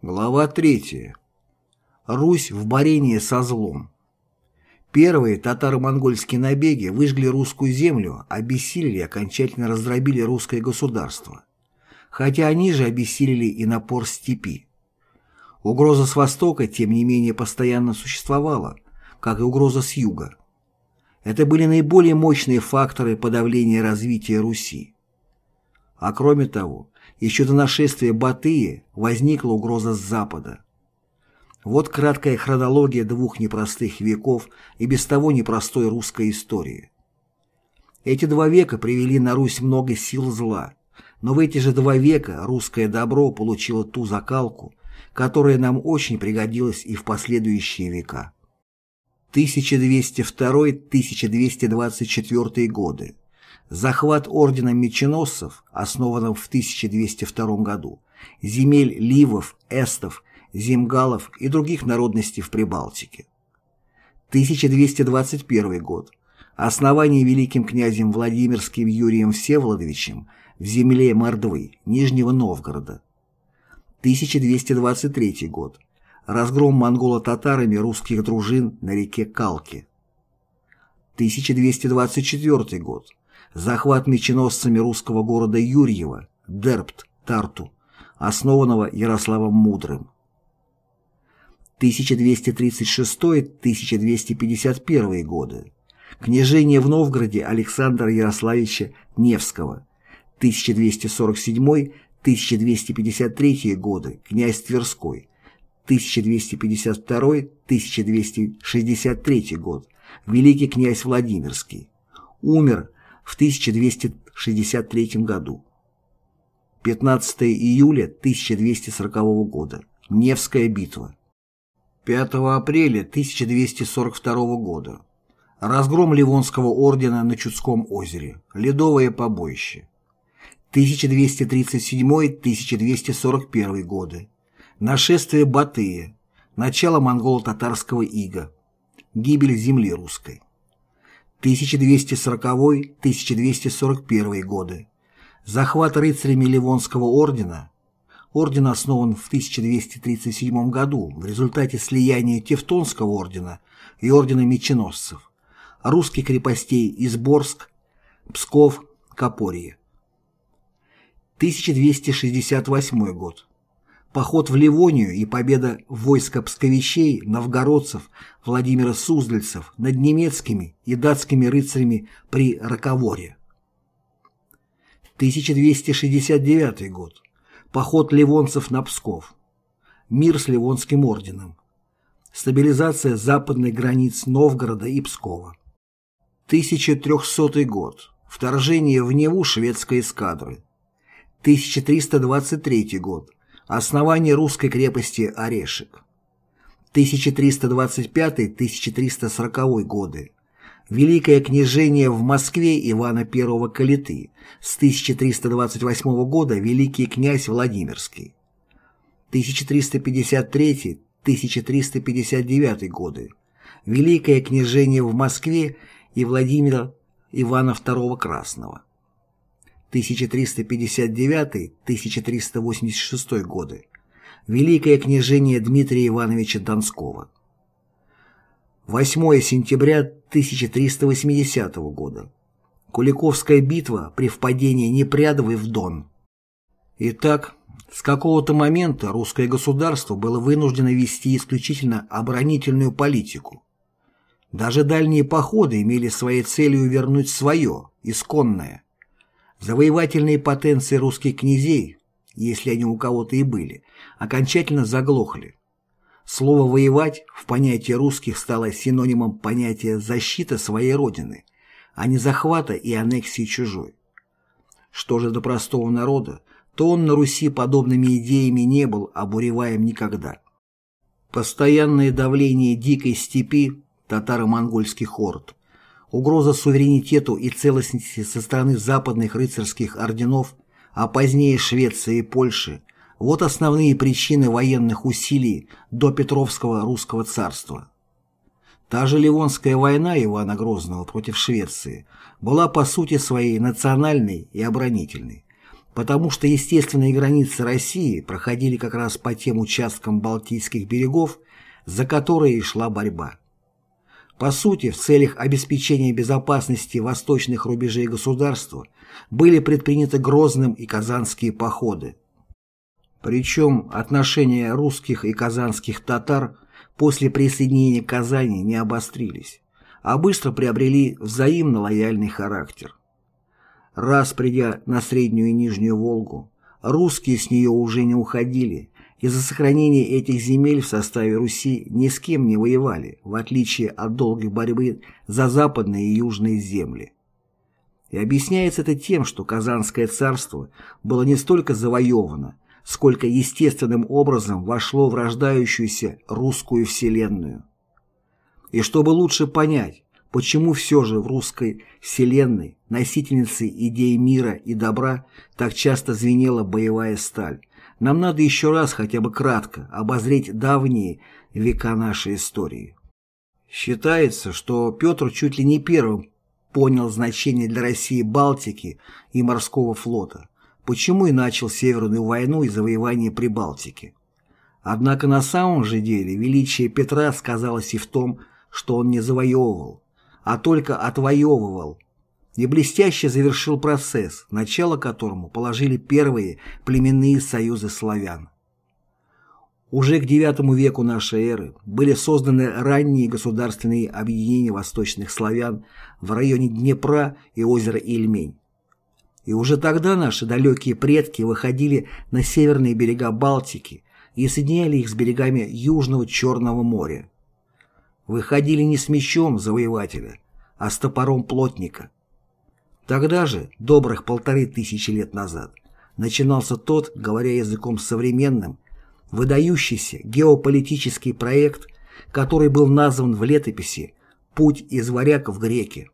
Глава 3. Русь в борении со злом. Первые татаро-монгольские набеги выжгли русскую землю, обессилили и окончательно раздробили русское государство. Хотя они же обессилили и напор степи. Угроза с востока, тем не менее, постоянно существовала, как и угроза с юга. Это были наиболее мощные факторы подавления развития Руси. А кроме того, еще до нашествия Батыя возникла угроза с запада. Вот краткая хронология двух непростых веков и без того непростой русской истории. Эти два века привели на Русь много сил зла, но в эти же два века русское добро получило ту закалку, которая нам очень пригодилась и в последующие века. 1202-1224 годы захват ордена меченосцев, основанного в 1202 году, земель ливов, эстов, земгалов и других народностей в Прибалтике. 1221 год. Основание великим князем Владимирским Юрием Всеволодовичем в земле Мордвы, Нижнего Новгорода. 1223 год. Разгром монголо-татарами русских дружин на реке Калке. 1224 год захват меченосцами русского города Юрьева, Дербт, Тарту, основанного Ярославом Мудрым. 1236-1251 годы. Княжение в Новгороде Александра Ярославича Невского. 1247-1253 годы. Князь Тверской. 1252-1263 год. Великий князь Владимирский. Умер в 1263 году. 15 июля 1240 года. Невская битва. 5 апреля 1242 года. Разгром Ливонского ордена на Чудском озере. Ледовое побоище. 1237-1241 годы. Нашествие Батыя. Начало монголо-татарского ига. Гибель земли русской. 1240-1241 годы. Захват рыцарями Ливонского ордена. Орден основан в 1237 году в результате слияния Тевтонского ордена и ордена меченосцев, русских крепостей Изборск, Псков, Копорье. 1268 год поход в Ливонию и победа войска псковичей, новгородцев, Владимира Суздальцев над немецкими и датскими рыцарями при Роковоре. 1269 год. Поход ливонцев на Псков. Мир с Ливонским орденом. Стабилизация западных границ Новгорода и Пскова. 1300 год. Вторжение в Неву шведской эскадры. 1323 год Основание русской крепости Орешек. 1325-1340 годы. Великое княжение в Москве Ивана I Калиты. С 1328 года Великий князь Владимирский. 1353-1359 годы. Великое княжение в Москве и Владимира Ивана II Красного. 1359-1386 годы. Великое княжение Дмитрия Ивановича Донского. 8 сентября 1380 года. Куликовская битва при впадении Непрядовой в Дон. Итак, с какого-то момента русское государство было вынуждено вести исключительно оборонительную политику. Даже дальние походы имели своей целью вернуть свое, исконное – Завоевательные потенции русских князей, если они у кого-то и были, окончательно заглохли. Слово «воевать» в понятии русских стало синонимом понятия «защита своей родины», а не захвата и аннексии чужой. Что же до простого народа, то он на Руси подобными идеями не был обуреваем никогда. Постоянное давление дикой степи татаро-монгольских орд угроза суверенитету и целостности со стороны западных рыцарских орденов, а позднее Швеции и Польши – вот основные причины военных усилий до Петровского русского царства. Та же Ливонская война Ивана Грозного против Швеции была по сути своей национальной и оборонительной. потому что естественные границы России проходили как раз по тем участкам Балтийских берегов, за которые шла борьба. По сути, в целях обеспечения безопасности восточных рубежей государства были предприняты Грозным и Казанские походы. Причем отношения русских и казанских татар после присоединения Казани не обострились, а быстро приобрели взаимно лояльный характер. Раз придя на Среднюю и Нижнюю Волгу, русские с нее уже не уходили, и за сохранение этих земель в составе Руси ни с кем не воевали, в отличие от долгой борьбы за западные и южные земли. И объясняется это тем, что Казанское царство было не столько завоевано, сколько естественным образом вошло в рождающуюся русскую вселенную. И чтобы лучше понять, почему все же в русской вселенной, носительницей идей мира и добра, так часто звенела боевая сталь, нам надо еще раз хотя бы кратко обозреть давние века нашей истории. Считается, что Петр чуть ли не первым понял значение для России Балтики и морского флота, почему и начал Северную войну и завоевание Прибалтики. Однако на самом же деле величие Петра сказалось и в том, что он не завоевывал, а только отвоевывал, и блестяще завершил процесс, начало которому положили первые племенные союзы славян. Уже к IX веку нашей эры были созданы ранние государственные объединения восточных славян в районе Днепра и озера Ильмень. И уже тогда наши далекие предки выходили на северные берега Балтики и соединяли их с берегами Южного Черного моря. Выходили не с мечом завоевателя, а с топором плотника. Тогда же, добрых полторы тысячи лет назад, начинался тот, говоря языком современным, выдающийся геополитический проект, который был назван в летописи «Путь из варяг в греки».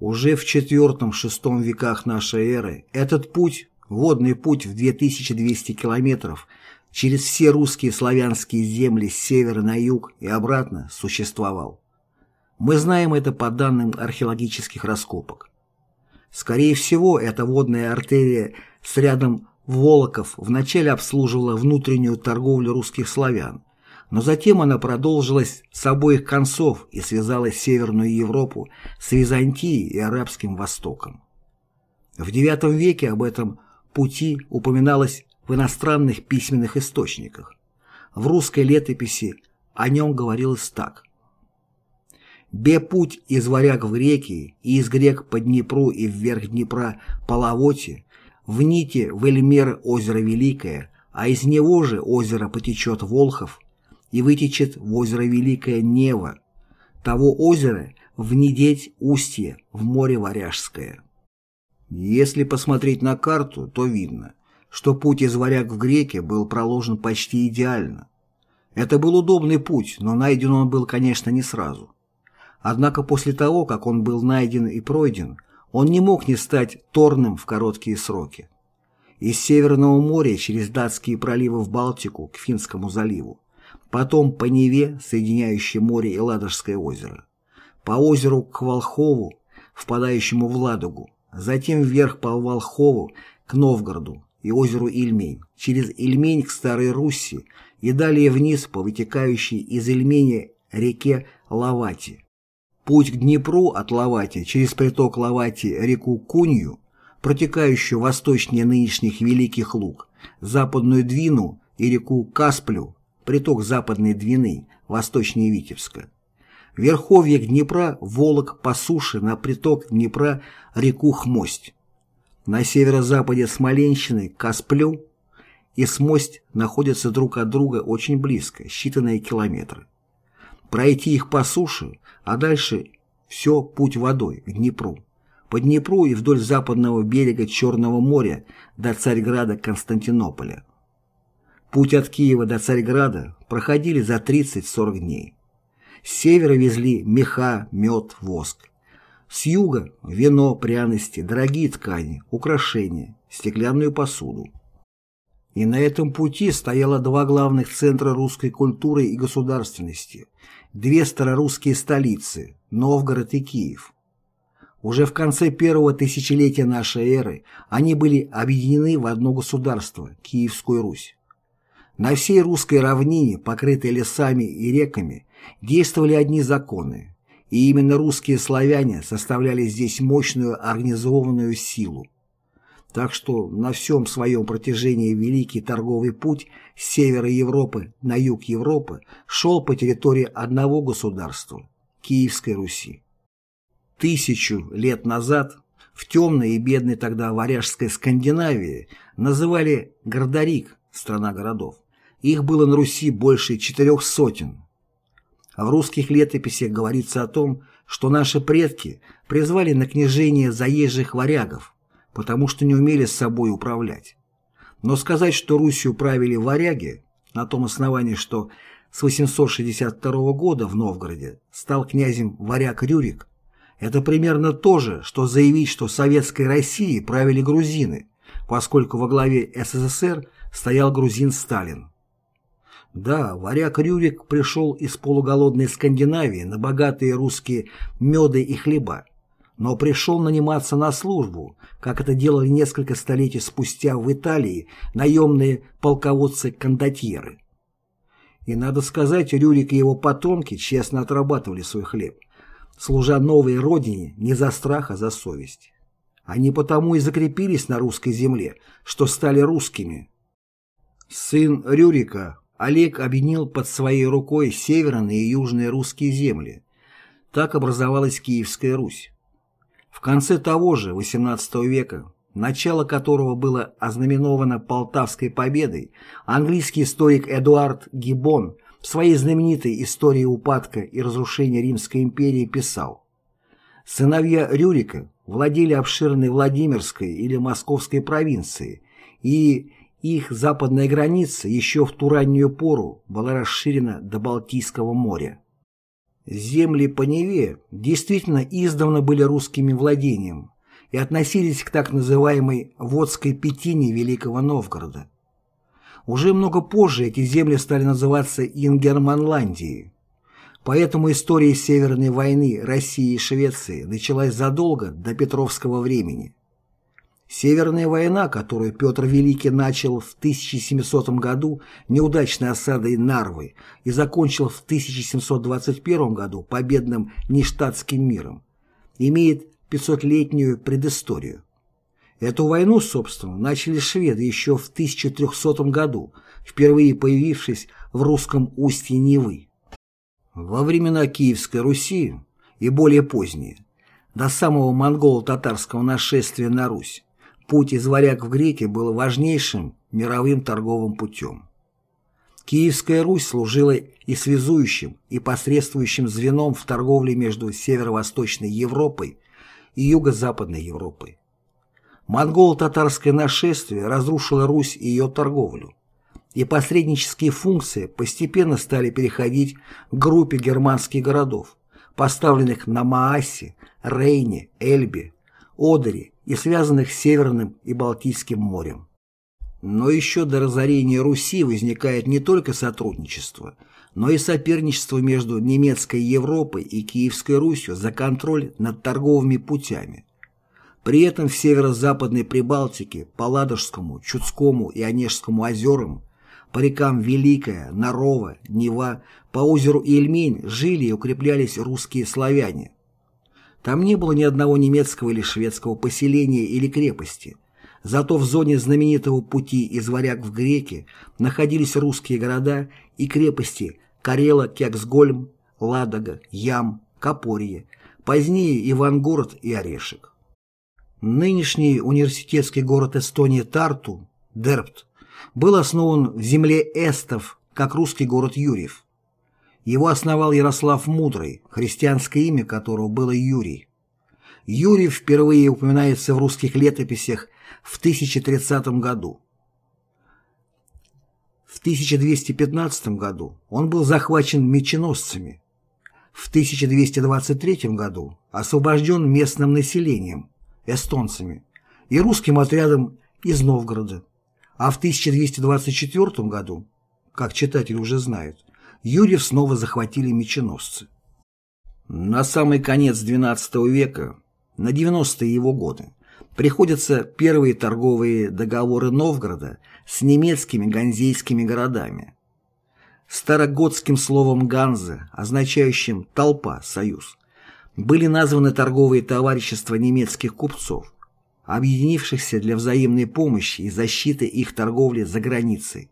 Уже в IV-VI веках нашей эры этот путь, водный путь в 2200 километров, через все русские славянские земли с севера на юг и обратно существовал. Мы знаем это по данным археологических раскопок. Скорее всего, эта водная артерия с рядом Волоков вначале обслуживала внутреннюю торговлю русских славян, но затем она продолжилась с обоих концов и связала Северную Европу с Византией и Арабским Востоком. В IX веке об этом пути упоминалось в иностранных письменных источниках. В русской летописи о нем говорилось так. «Бе путь из варяг в реки, и из грек по Днепру и вверх Днепра по Лавоте, в Ните в Эльмер озеро Великое, а из него же озеро потечет Волхов, и вытечет в озеро Великое Нева, того озера в Недеть устье в море Варяжское. Если посмотреть на карту, то видно, что путь из Варяг в Греки был проложен почти идеально. Это был удобный путь, но найден он был, конечно, не сразу. Однако после того, как он был найден и пройден, он не мог не стать торным в короткие сроки. Из Северного моря через датские проливы в Балтику к Финскому заливу потом по Неве, соединяющей море и Ладожское озеро, по озеру к Волхову, впадающему в Ладогу, затем вверх по Волхову к Новгороду и озеру Ильмень, через Ильмень к Старой Руси и далее вниз по вытекающей из Ильмени реке Лавати. Путь к Днепру от Лавати через приток Лавати реку Кунью, протекающую восточнее нынешних Великих Луг, западную Двину и реку Касплю приток Западной Двины, восточнее Витебска. Верховье Днепра, Волок по суше на приток Днепра реку Хмость. На северо-западе Смоленщины Касплю и Смость находятся друг от друга очень близко, считанные километры. Пройти их по суше, а дальше все путь водой к Днепру. По Днепру и вдоль западного берега Черного моря до Царьграда Константинополя. Путь от Киева до Царьграда проходили за 30-40 дней. С севера везли меха, мед, воск. С юга – вино, пряности, дорогие ткани, украшения, стеклянную посуду. И на этом пути стояло два главных центра русской культуры и государственности, две старорусские столицы – Новгород и Киев. Уже в конце первого тысячелетия нашей эры они были объединены в одно государство – Киевскую Русь. На всей русской равнине, покрытой лесами и реками, действовали одни законы, и именно русские славяне составляли здесь мощную организованную силу. Так что на всем своем протяжении Великий торговый путь с севера Европы на юг Европы шел по территории одного государства – Киевской Руси. Тысячу лет назад в темной и бедной тогда варяжской Скандинавии называли Гордорик – страна городов. Их было на Руси больше четырех сотен. В русских летописях говорится о том, что наши предки призвали на княжение заезжих варягов, потому что не умели с собой управлять. Но сказать, что Русью правили варяги, на том основании, что с 862 года в Новгороде стал князем варяг Рюрик, это примерно то же, что заявить, что советской Россией правили грузины, поскольку во главе СССР стоял грузин Сталин. Да, варяг Рюрик пришел из полуголодной Скандинавии на богатые русские меды и хлеба, но пришел наниматься на службу, как это делали несколько столетий спустя в Италии наемные полководцы-кондотьеры. И надо сказать, Рюрик и его потомки честно отрабатывали свой хлеб, служа новой родине не за страх, а за совесть. Они потому и закрепились на русской земле, что стали русскими. Сын Рюрика, Олег объединил под своей рукой северные и южные русские земли. Так образовалась Киевская Русь. В конце того же XVIII века, начало которого было ознаменовано Полтавской победой, английский историк Эдуард Гиббон в своей знаменитой «Истории упадка и разрушения Римской империи» писал «Сыновья Рюрика владели обширной Владимирской или Московской провинцией, и их западная граница еще в ту раннюю пору была расширена до Балтийского моря. Земли по Неве действительно издавна были русскими владением и относились к так называемой Водской Пятине Великого Новгорода. Уже много позже эти земли стали называться Ингерманландией. Поэтому история Северной войны России и Швеции началась задолго до Петровского времени. Северная война, которую Петр Великий начал в 1700 году неудачной осадой Нарвы и закончил в 1721 году победным Ништадтским миром, имеет 500-летнюю предысторию. Эту войну, собственно, начали шведы еще в 1300 году, впервые появившись в русском устье Невы. Во времена Киевской Руси и более поздние, до самого монголо-татарского нашествия на Русь, Путь из варяг в греки был важнейшим мировым торговым путем. Киевская Русь служила и связующим, и посредствующим звеном в торговле между северо-восточной Европой и юго-западной Европой. Монголо-татарское нашествие разрушило Русь и ее торговлю, и посреднические функции постепенно стали переходить к группе германских городов, поставленных на Маасе, Рейне, Эльбе, Одере и связанных с Северным и Балтийским морем. Но еще до разорения Руси возникает не только сотрудничество, но и соперничество между немецкой Европой и Киевской Русью за контроль над торговыми путями. При этом в северо-западной Прибалтике, по Ладожскому, Чудскому и Онежскому озерам, по рекам Великая, Нарова, Нева, по озеру Ильмень жили и укреплялись русские славяне, там не было ни одного немецкого или шведского поселения или крепости. Зато в зоне знаменитого пути из варяг в греки находились русские города и крепости Карела, Кексгольм, Ладога, Ям, Капорье, позднее Ивангород и Орешек. Нынешний университетский город Эстонии Тарту, Дерпт, был основан в земле эстов, как русский город Юрьев. Его основал Ярослав Мудрый, христианское имя которого было Юрий. Юрий впервые упоминается в русских летописях в 1030 году. В 1215 году он был захвачен меченосцами. В 1223 году освобожден местным населением, эстонцами, и русским отрядом из Новгорода. А в 1224 году, как читатель уже знает, Юрьев снова захватили меченосцы. На самый конец XII века на 90-е его годы, приходятся первые торговые договоры Новгорода с немецкими ганзейскими городами. Старогодским словом «ганза», означающим «толпа», «союз», были названы торговые товарищества немецких купцов, объединившихся для взаимной помощи и защиты их торговли за границей.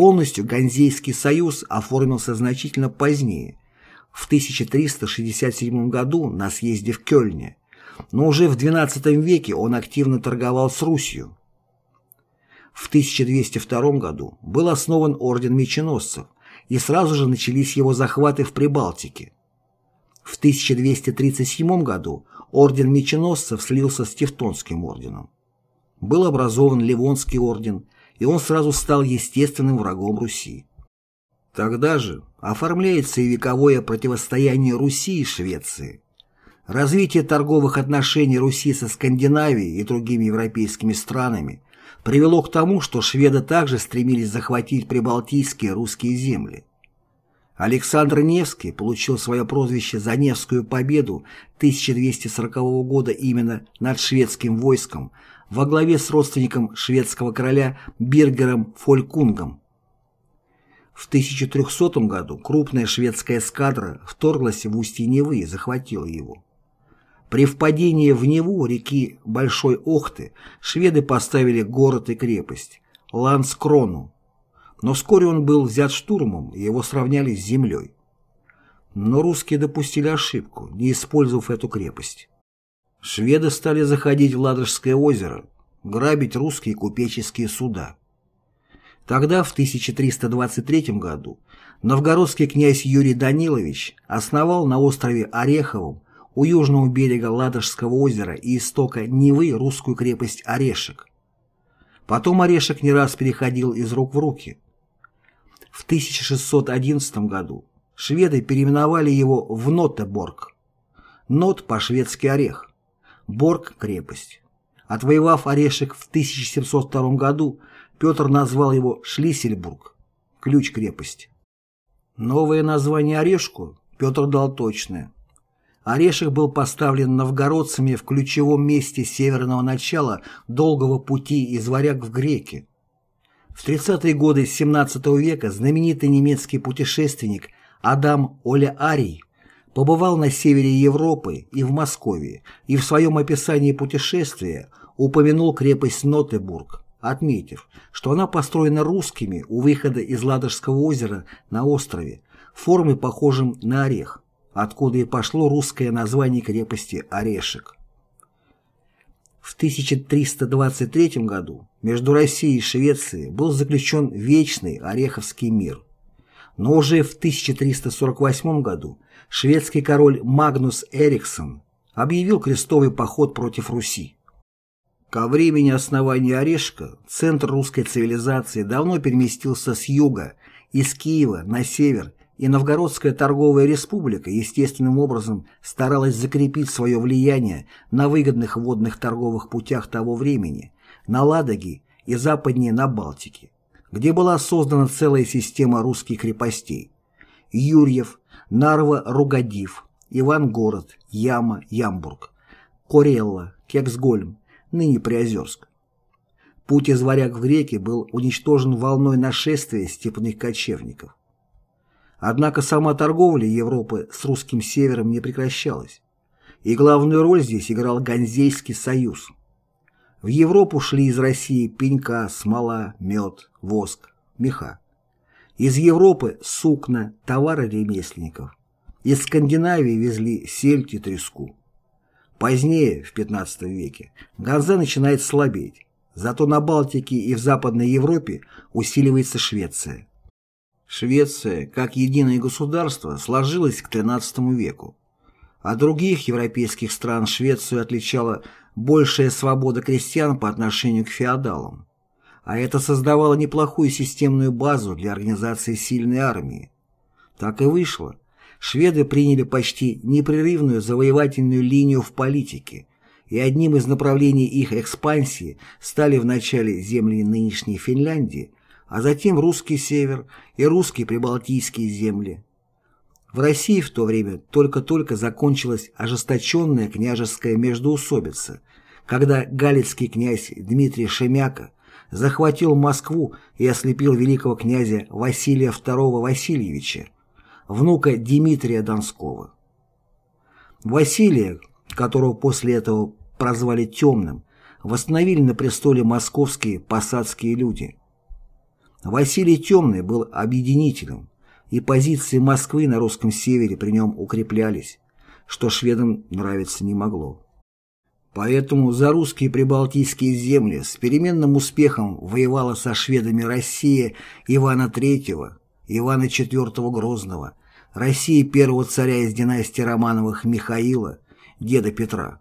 Полностью Ганзейский союз оформился значительно позднее, в 1367 году на съезде в Кёльне, но уже в XII веке он активно торговал с Русью. В 1202 году был основан Орден Меченосцев, и сразу же начались его захваты в Прибалтике. В 1237 году Орден Меченосцев слился с Тевтонским орденом. Был образован Ливонский орден, и он сразу стал естественным врагом Руси. Тогда же оформляется и вековое противостояние Руси и Швеции. Развитие торговых отношений Руси со Скандинавией и другими европейскими странами привело к тому, что шведы также стремились захватить прибалтийские русские земли. Александр Невский получил свое прозвище за Невскую победу 1240 года именно над шведским войском во главе с родственником шведского короля Биргером Фолькунгом. В 1300 году крупная шведская эскадра вторглась в устье Невы и захватила его. При впадении в Неву реки Большой Охты шведы поставили город и крепость Ланскрону, но вскоре он был взят штурмом и его сравняли с землей. Но русские допустили ошибку, не использовав эту крепость. Шведы стали заходить в Ладожское озеро, грабить русские купеческие суда. Тогда, в 1323 году, новгородский князь Юрий Данилович основал на острове Ореховом у южного берега Ладожского озера и истока Невы русскую крепость Орешек. Потом Орешек не раз переходил из рук в руки. В 1611 году шведы переименовали его в Нотеборг. Нот по-шведски орех, Борг – крепость. Отвоевав Орешек в 1702 году, Петр назвал его Шлиссельбург, ключ крепости. Новое название Орешку Петр дал точное. Орешек был поставлен новгородцами в ключевом месте северного начала долгого пути из варяг в греки. В 30-е годы XVII века знаменитый немецкий путешественник Адам Оля Арий побывал на севере Европы и в Москве и в своем описании путешествия упомянул крепость Нотебург отметив, что она построена русскими у выхода из Ладожского озера на острове, формой похожим на орех, откуда и пошло русское название крепости Орешек. В 1323 году между Россией и Швецией был заключен Вечный Ореховский мир. Но уже в 1348 году шведский король Магнус Эриксон объявил крестовый поход против Руси. Ко времени основания Орешка центр русской цивилизации давно переместился с юга, из Киева на север, и Новгородская торговая республика естественным образом старалась закрепить свое влияние на выгодных водных торговых путях того времени, на Ладоге и западнее на Балтике, где была создана целая система русских крепостей – Юрьев, Нарва-Ругадив, Ивангород, Яма, Ямбург, Корелла, Кексгольм, ныне Приозерск. Путь из варяг в греки был уничтожен волной нашествия степных кочевников. Однако сама торговля Европы с русским севером не прекращалась, и главную роль здесь играл Ганзейский союз. В Европу шли из России пенька, смола, мед, воск, меха. Из Европы сукна, товары ремесленников. Из Скандинавии везли сельдь и треску. Позднее, в XV веке, Ганза начинает слабеть, зато на Балтике и в Западной Европе усиливается Швеция. Швеция, как единое государство, сложилась к XIII веку. От других европейских стран Швецию отличала большая свобода крестьян по отношению к феодалам, а это создавало неплохую системную базу для организации сильной армии. Так и вышло – шведы приняли почти непрерывную завоевательную линию в политике, и одним из направлений их экспансии стали вначале земли нынешней Финляндии, а затем русский север и русские прибалтийские земли. В России в то время только-только закончилась ожесточенная княжеская междоусобица, когда галицкий князь Дмитрий Шемяка захватил Москву и ослепил великого князя Василия II Васильевича, внука Дмитрия Донского. Василия, которого после этого прозвали Темным, восстановили на престоле московские посадские люди. Василий Темный был объединителем, и позиции Москвы на русском севере при нем укреплялись, что шведам нравиться не могло. Поэтому за русские прибалтийские земли с переменным успехом воевала со шведами Россия Ивана III, Ивана IV Грозного, Россия первого царя из династии Романовых Михаила, деда Петра.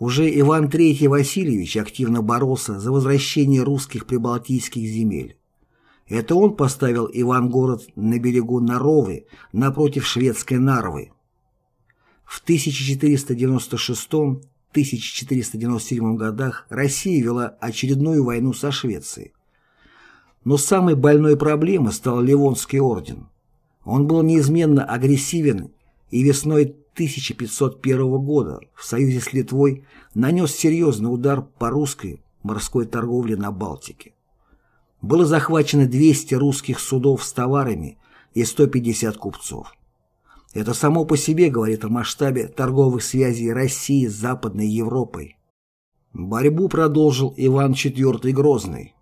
Уже Иван III Васильевич активно боролся за возвращение русских прибалтийских земель. Это он поставил Ивангород на берегу Наровы напротив шведской Нарвы. В 1496-1497 годах Россия вела очередную войну со Швецией. Но самой больной проблемой стал Ливонский орден. Он был неизменно агрессивен и весной 1501 года в союзе с Литвой нанес серьезный удар по русской морской торговле на Балтике. Было захвачено 200 русских судов с товарами и 150 купцов. Это само по себе говорит о масштабе торговых связей России с Западной Европой. Борьбу продолжил Иван IV Грозный.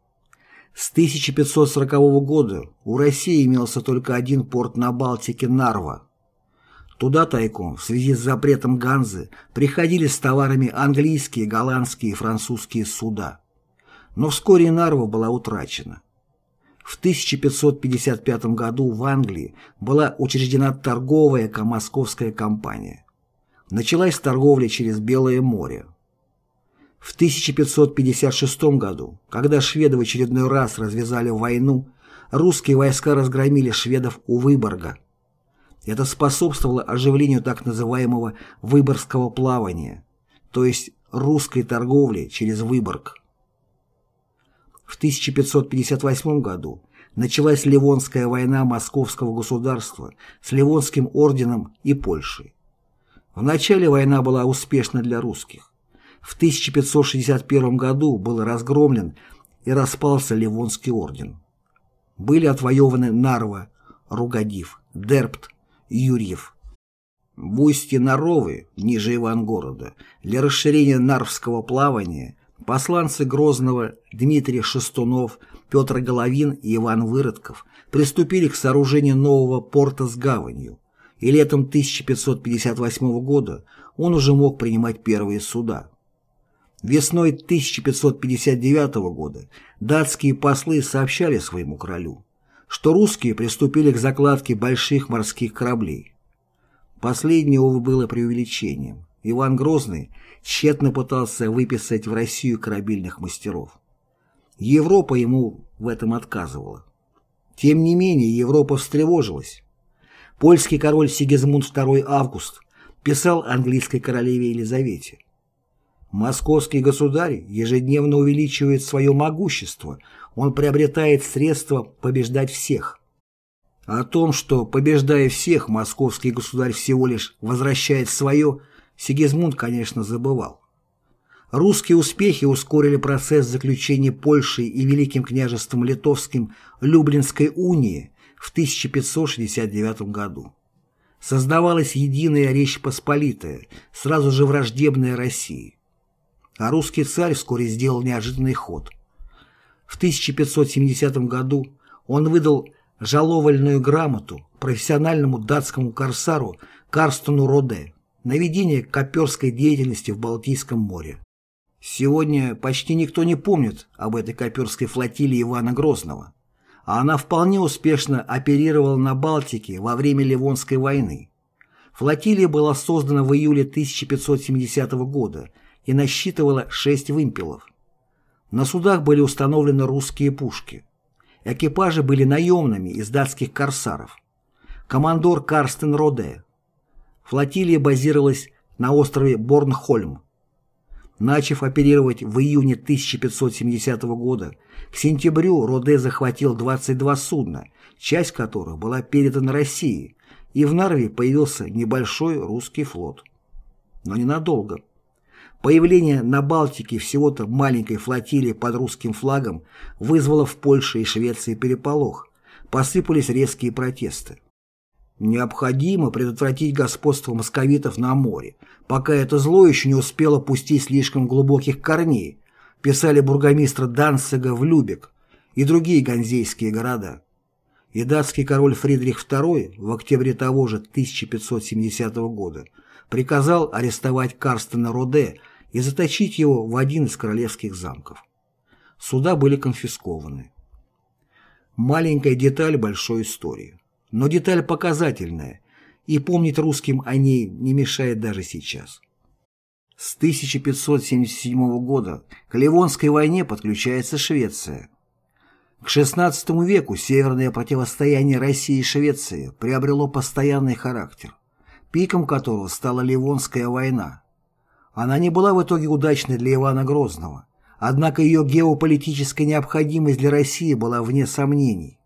С 1540 года у России имелся только один порт на Балтике – Нарва. Туда тайком, в связи с запретом Ганзы, приходили с товарами английские, голландские и французские суда. Но вскоре Нарва была утрачена. В 1555 году в Англии была учреждена торговая московская компания. Началась торговля через Белое море. В 1556 году, когда шведы в очередной раз развязали войну, русские войска разгромили шведов у Выборга. Это способствовало оживлению так называемого «выборгского плавания», то есть русской торговли через Выборг. В 1558 году началась Ливонская война Московского государства с Ливонским орденом и Польшей. Вначале война была успешна для русских. В 1561 году был разгромлен и распался Ливонский орден. Были отвоеваны Нарва, Ругадив, Дерпт, Юрьев. В устье Наровы, ниже Ивангорода, для расширения нарвского плавания посланцы Грозного Дмитрий Шестунов, Петр Головин и Иван Выродков приступили к сооружению нового порта с гаванью, и летом 1558 года он уже мог принимать первые суда. Весной 1559 года датские послы сообщали своему королю, что русские приступили к закладке больших морских кораблей. Последнее, увы, было преувеличением. Иван Грозный тщетно пытался выписать в Россию корабельных мастеров. Европа ему в этом отказывала. Тем не менее, Европа встревожилась. Польский король Сигизмунд II Август писал английской королеве Елизавете. Московский государь ежедневно увеличивает свое могущество, он приобретает средства побеждать всех. О том, что, побеждая всех, московский государь всего лишь возвращает свое, Сигизмунд, конечно, забывал. Русские успехи ускорили процесс заключения Польшей и Великим княжеством Литовским Люблинской унии в 1569 году. Создавалась единая Речь Посполитая, сразу же враждебная России. А русский царь вскоре сделал неожиданный ход. В 1570 году он выдал жаловальную грамоту профессиональному датскому корсару Карстену Роде на ведение коперской деятельности в Балтийском море. Сегодня почти никто не помнит об этой коперской флотилии Ивана Грозного, а она вполне успешно оперировала на Балтике во время Ливонской войны. Флотилия была создана в июле 1570 года и насчитывала шесть вымпелов. На судах были установлены русские пушки. Экипажи были наемными из датских корсаров. Командор Карстен Роде. Флотилия базировалась на острове Борнхольм. Начав оперировать в июне 1570 года, к сентябрю Роде захватил 22 судна, часть которых была передана России, и в Нарве появился небольшой русский флот. Но ненадолго. Появление на Балтике всего-то маленькой флотилии под русским флагом вызвало в Польше и Швеции переполох. Посыпались резкие протесты. Необходимо предотвратить господство московитов на море, пока это зло еще не успело пустить слишком глубоких корней, писали бургомистр Данцига в Любек и другие ганзейские города. И датский король Фридрих II в октябре того же 1570 года приказал арестовать Карстена Роде и заточить его в один из королевских замков. Суда были конфискованы. Маленькая деталь большой истории. Но деталь показательная, и помнить русским о ней не мешает даже сейчас. С 1577 года к Ливонской войне подключается Швеция. К XVI веку северное противостояние России и Швеции приобрело постоянный характер, пиком которого стала Ливонская война. Она не была в итоге удачной для Ивана Грозного, однако ее геополитическая необходимость для России была вне сомнений.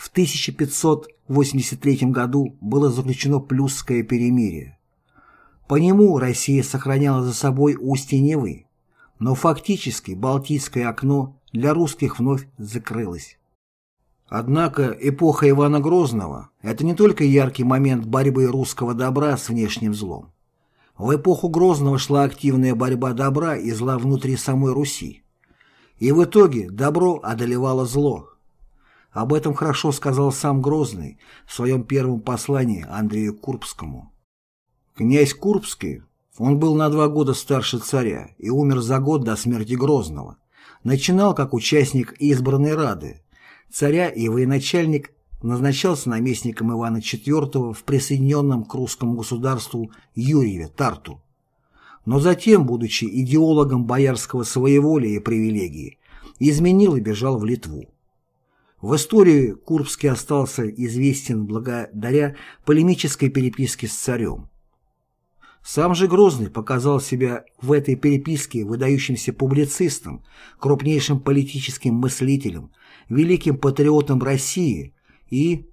В 1583 году было заключено Плюсское перемирие. По нему Россия сохраняла за собой устье Невы, но фактически Балтийское окно для русских вновь закрылось. Однако эпоха Ивана Грозного – это не только яркий момент борьбы русского добра с внешним злом. В эпоху Грозного шла активная борьба добра и зла внутри самой Руси. И в итоге добро одолевало зло, об этом хорошо сказал сам Грозный в своем первом послании Андрею Курбскому. Князь Курбский, он был на два года старше царя и умер за год до смерти Грозного. Начинал как участник избранной Рады. Царя и военачальник назначался наместником Ивана IV в присоединенном к русскому государству Юрьеве, Тарту. Но затем, будучи идеологом боярского своеволия и привилегии, изменил и бежал в Литву. В истории Курбский остался известен благодаря полемической переписке с царем. Сам же Грозный показал себя в этой переписке выдающимся публицистом, крупнейшим политическим мыслителем, великим патриотом России и,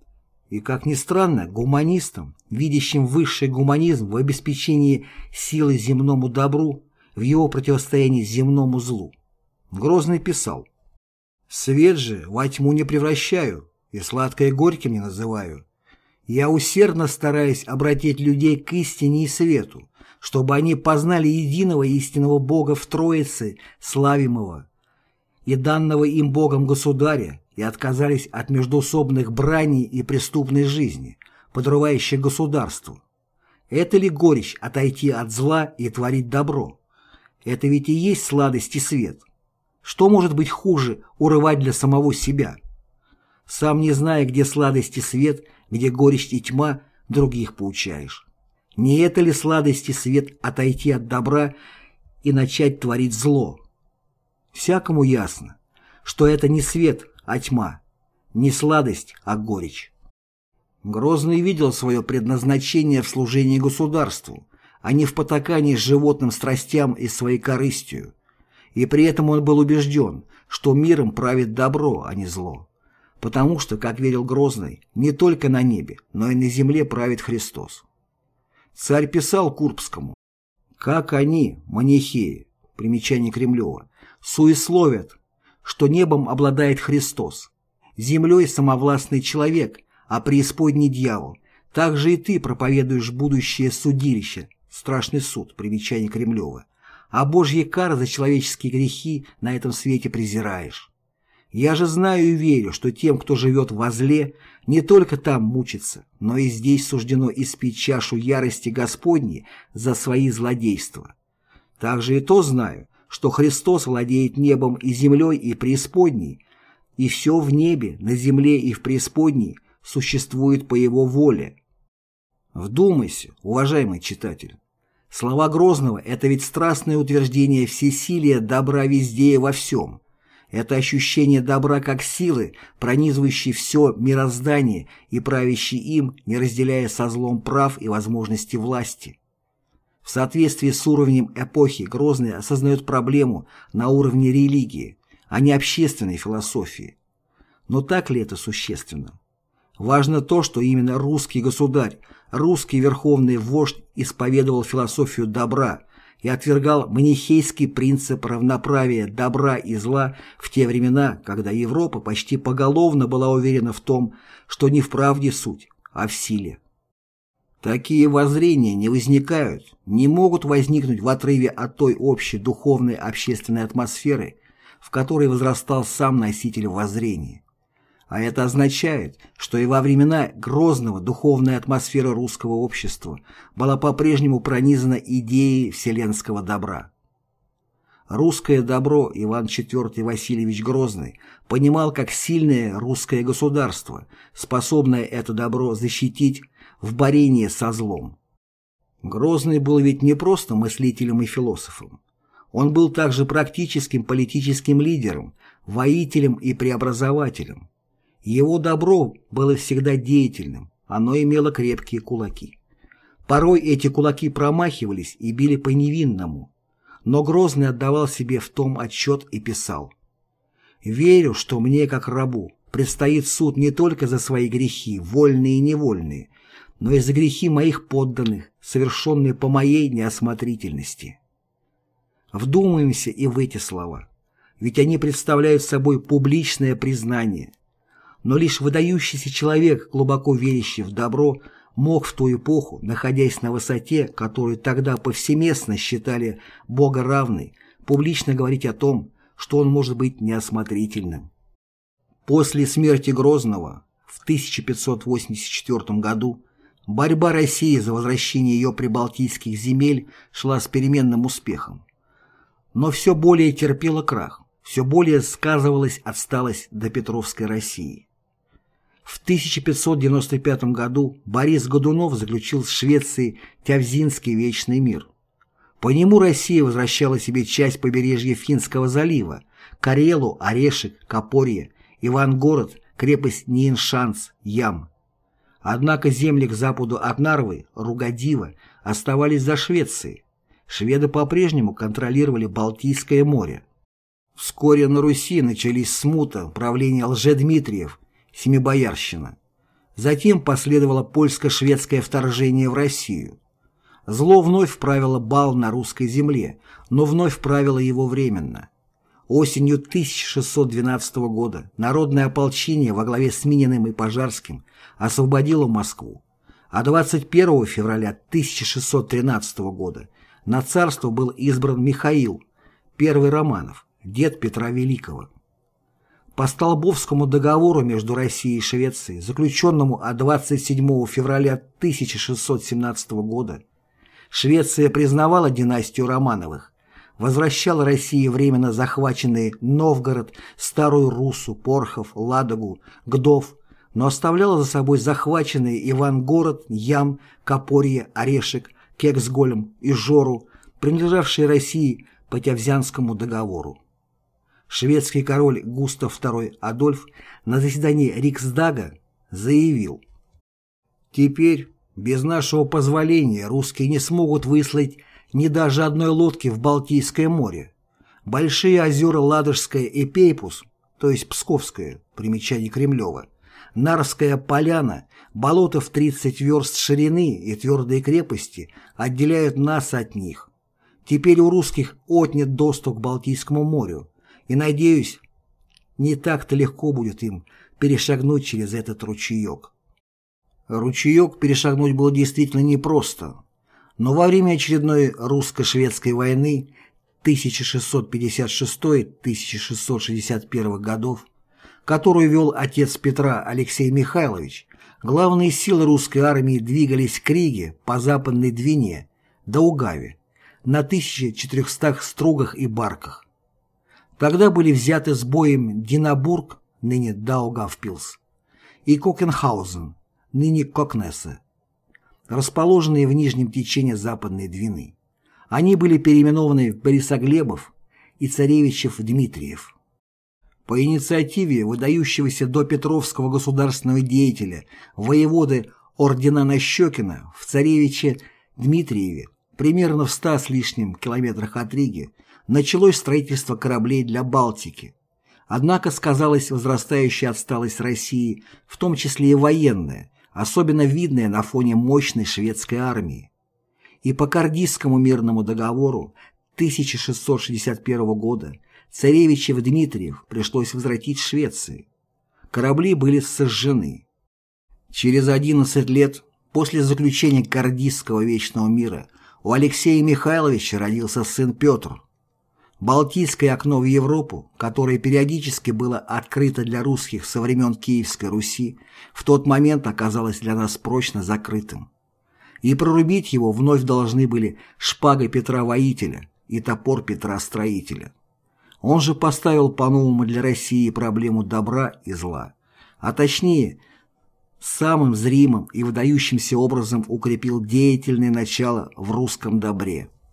и как ни странно, гуманистом, видящим высший гуманизм в обеспечении силы земному добру, в его противостоянии земному злу. Грозный писал – Свет же во тьму не превращаю, и сладкое горьким не называю. Я усердно стараюсь обратить людей к истине и свету, чтобы они познали единого истинного Бога в Троице, славимого, и данного им Богом Государя, и отказались от междоусобных браней и преступной жизни, подрывающей государству. Это ли горечь отойти от зла и творить добро? Это ведь и есть сладость и свет. Что может быть хуже урывать для самого себя? Сам не зная, где сладость и свет, где горечь и тьма, других поучаешь. Не это ли сладость и свет отойти от добра и начать творить зло? Всякому ясно, что это не свет, а тьма, не сладость, а горечь. Грозный видел свое предназначение в служении государству, а не в потакании животным страстям и своей корыстью и при этом он был убежден, что миром правит добро, а не зло. Потому что, как верил Грозный, не только на небе, но и на земле правит Христос. Царь писал Курбскому, как они, манихеи, примечание Кремлева, суесловят, что небом обладает Христос, землей самовластный человек, а преисподней дьявол. Так же и ты проповедуешь будущее судилище, страшный суд, примечание Кремлева, а Божьи кары за человеческие грехи на этом свете презираешь. Я же знаю и верю, что тем, кто живет во зле, не только там мучится, но и здесь суждено испить чашу ярости Господней за свои злодейства. Также и то знаю, что Христос владеет небом и землей и преисподней, и все в небе, на земле и в преисподней существует по Его воле. Вдумайся, уважаемый читатель. Слова Грозного – это ведь страстное утверждение всесилия добра везде и во всем. Это ощущение добра как силы, пронизывающей все мироздание и правящей им, не разделяя со злом прав и возможностей власти. В соответствии с уровнем эпохи Грозный осознает проблему на уровне религии, а не общественной философии. Но так ли это существенно? Важно то, что именно русский государь, русский верховный вождь исповедовал философию добра и отвергал манихейский принцип равноправия добра и зла в те времена, когда Европа почти поголовно была уверена в том, что не в правде суть, а в силе. Такие воззрения не возникают, не могут возникнуть в отрыве от той общей духовной общественной атмосферы, в которой возрастал сам носитель воззрения. А это означает, что и во времена Грозного духовная атмосфера русского общества была по-прежнему пронизана идеей вселенского добра. Русское добро Иван IV Васильевич Грозный понимал как сильное русское государство, способное это добро защитить в борении со злом. Грозный был ведь не просто мыслителем и философом. Он был также практическим политическим лидером, воителем и преобразователем. Его добро было всегда деятельным, оно имело крепкие кулаки. Порой эти кулаки промахивались и били по невинному, но Грозный отдавал себе в том отчет и писал «Верю, что мне, как рабу, предстоит суд не только за свои грехи, вольные и невольные, но и за грехи моих подданных, совершенные по моей неосмотрительности». Вдумаемся и в эти слова, ведь они представляют собой публичное признание, но лишь выдающийся человек, глубоко верящий в добро, мог в ту эпоху, находясь на высоте, которую тогда повсеместно считали богоравной, публично говорить о том, что он может быть неосмотрительным. После смерти Грозного в 1584 году борьба России за возвращение ее прибалтийских земель шла с переменным успехом. Но все более терпела крах, все более сказывалась отсталость до Петровской России. В 1595 году Борис Годунов заключил с Швецией Тявзинский вечный мир. По нему Россия возвращала себе часть побережья Финского залива, Карелу, Орешек, Копорье, Ивангород, крепость Ниеншанс, Ям. Однако земли к западу от Нарвы, Ругадива, оставались за Швецией. Шведы по-прежнему контролировали Балтийское море. Вскоре на Руси начались смута, правление Лжедмитриев, Семибоярщина. Затем последовало польско-шведское вторжение в Россию. Зло вновь правило бал на русской земле, но вновь правило его временно. Осенью 1612 года народное ополчение во главе с Мининым и Пожарским освободило Москву, а 21 февраля 1613 года на царство был избран Михаил, первый Романов, дед Петра Великого. По Столбовскому договору между Россией и Швецией, заключенному от 27 февраля 1617 года, Швеция признавала династию Романовых, возвращала России временно захваченные Новгород, Старую Руссу, Порхов, Ладогу, Гдов, но оставляла за собой захваченные Ивангород, Ям, Копорье, Орешек, Кексгольм и Жору, принадлежавшие России по Тявзянскому договору шведский король Густав II Адольф на заседании Риксдага заявил «Теперь, без нашего позволения, русские не смогут выслать ни даже одной лодки в Балтийское море. Большие озера Ладожское и Пейпус, то есть Псковское, примечание Кремлева, Нарская поляна, болото в 30 верст ширины и твердые крепости отделяют нас от них. Теперь у русских отнят доступ к Балтийскому морю, и, надеюсь, не так-то легко будет им перешагнуть через этот ручеек. Ручеек перешагнуть было действительно непросто, но во время очередной русско-шведской войны 1656-1661 годов, которую вел отец Петра Алексей Михайлович, главные силы русской армии двигались к Риге по западной Двине до Угаве на 1400 стругах и барках. Тогда были взяты с боем Динабург, ныне Даугавпилс, и Кокенхаузен, ныне Кокнессе, расположенные в нижнем течении Западной Двины. Они были переименованы в Борисоглебов и Царевичев-Дмитриев. По инициативе выдающегося до Петровского государственного деятеля воеводы ордена Нащекина в Царевиче Дмитриеве, примерно в ста с лишним километрах от Риги, началось строительство кораблей для Балтики. Однако сказалась возрастающая отсталость России, в том числе и военная, особенно видная на фоне мощной шведской армии. И по Кардийскому мирному договору 1661 года царевичев Дмитриев пришлось возвратить Швеции. Корабли были сожжены. Через 11 лет после заключения Кардийского вечного мира у Алексея Михайловича родился сын Петр. Балтийское окно в Европу, которое периодически было открыто для русских со времен Киевской Руси, в тот момент оказалось для нас прочно закрытым. И прорубить его вновь должны были шпага Петра Воителя и топор Петра Строителя. Он же поставил по-новому для России проблему добра и зла, а точнее, самым зримым и выдающимся образом укрепил деятельное начало в русском добре.